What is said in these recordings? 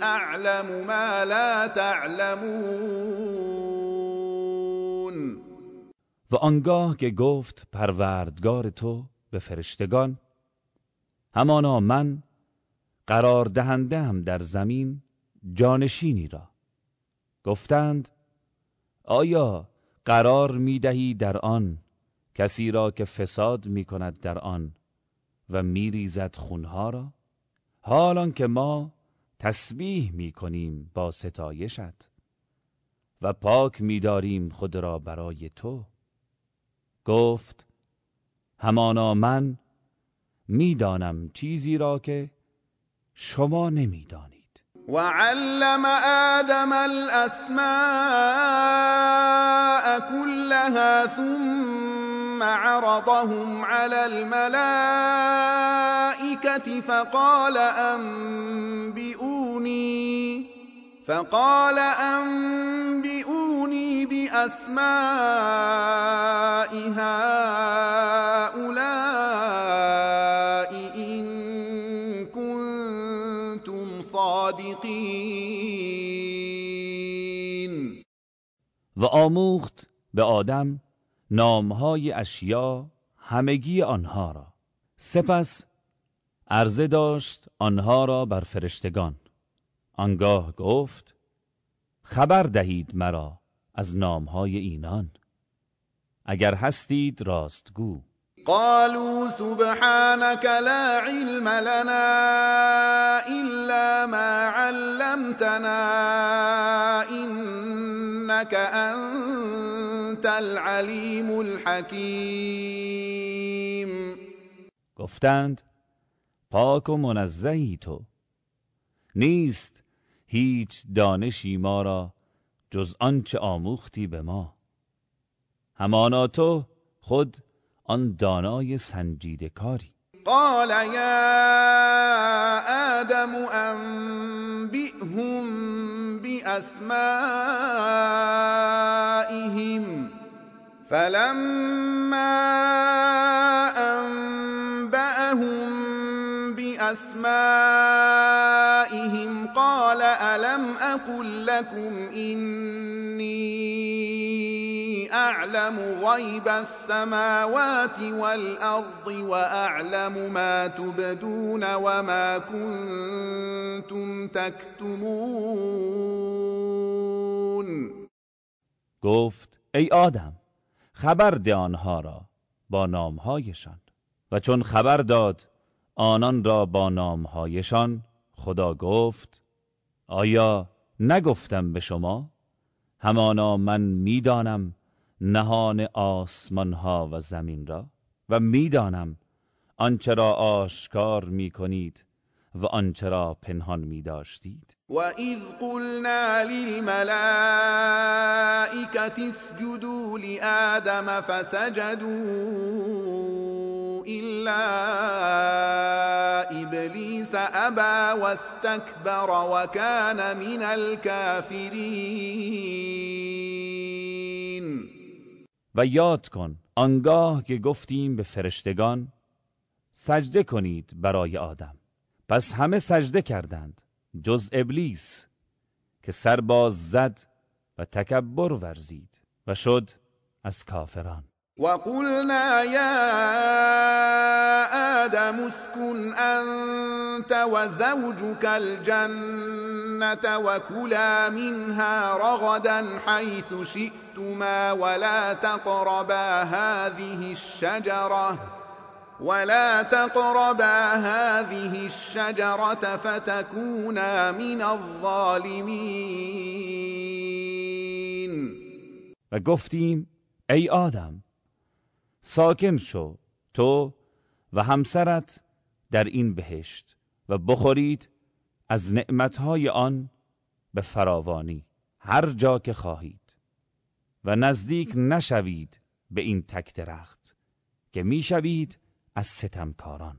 اعلم ما لا تعلمون. و آنگاه که گفت پروردگار تو به فرشتگان همانا من قرار دهنده هم در زمین جانشینی را. گفتند آیا قرار می دهی در آن کسی را که فساد می کند در آن و می ریزد خونها را؟ حالان که ما تسبیح می کنیم با ستایشت و پاک می داریم خود را برای تو. گفت همانا من می‌دانم چیزی را که شما نمی‌دانید و علم آدم الاسماء كلها ثم عرضهم على الملائكة فقال أنبئوني فقال أنبئوني بأسماء هؤلاء إن كنتم صادقين. و آموخت به آدم نامهای اشیا همگی آنها را. سپس عرضه داشت آنها را بر فرشتگان. آنگاه گفت خبر دهید مرا از نامهای اینان. اگر هستید راستگو قالوا سبحانك لا علم لنا إلا ما علمتنا إنك أنت العليم الحكيم. گفتند پاک و منزهی تو. نیست هیچ دانشی ما را جز آنچه آموختی به ما. همانا تو خود آن دانای سنجیده کاری. قال يا آدم أنبئهم بأسمائهم فلما بأسمائهم قال ألم أقل لكم إني أعلم غيب السماوات والأرض وأعلم ما تبدون وما كنتم تكتمون. گفت ای آدم خبر ده آنها را با نامهایشان. و چون خبر داد آنان را با نامهایشان خدا گفت آیا نگفتم به شما؟ همانا من می‌دانم نهان آسمان ها و زمین را و می‌دانم آنچه را آشکار می کنید و آنچه را پنهان می داشتید و اذ قلنا للملائكة اسجدوا لآدم فسجدوا إلا إبليس أبى واستكبر وكان من الكافرين. و یاد کن آنگاه که گفتیم به فرشتگان سجده کنید برای آدم. پس همه سجده کردند جز ابلیس که سرباز زد و تکبر ورزید و شد از کافران. وقلنا يا آدم اسكن أنت وزوجك الجنة وكلا منها رغدا حيث شئتما ولا تقربا هذه الشجرة ولا تقربا هذه الشجرة فتكونا من الظالمين. و ای آدم ساکن شو تو و همسرت در این بهشت و بخورید از نعمتهای آن به فراوانی هر جا که خواهید و نزدیک نشوید به این تک درخت که می‌شوید از ستمکاران.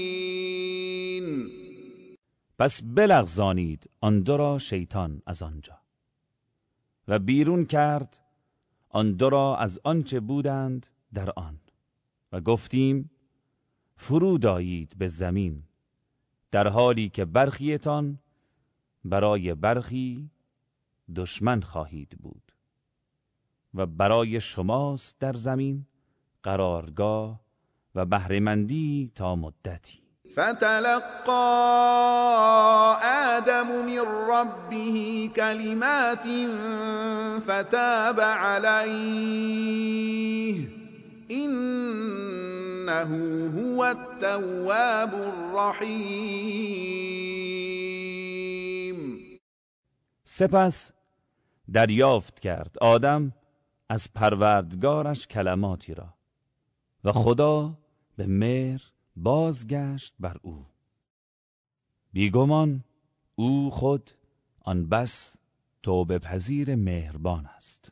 پس بلغزانید آن دو را شیطان از آنجا. و بیرون کرد آن دو را از آنچه بودند در آن. و گفتیم فرود آیید به زمین در حالی که برخیتان برای برخی دشمن خواهید بود. و برای شماست در زمین قرارگاه و بهرهمندی تا مدتی. فتلقى آدم من ربه كلمات فتاب عليه. إنه هو التواب الرحیم سپس دریافت کرد آدم از پروردگارش کلماتی را و خدا به مهر بازگشت بر او. بیگمان او خود آن بس توبه پذیر مهربان است.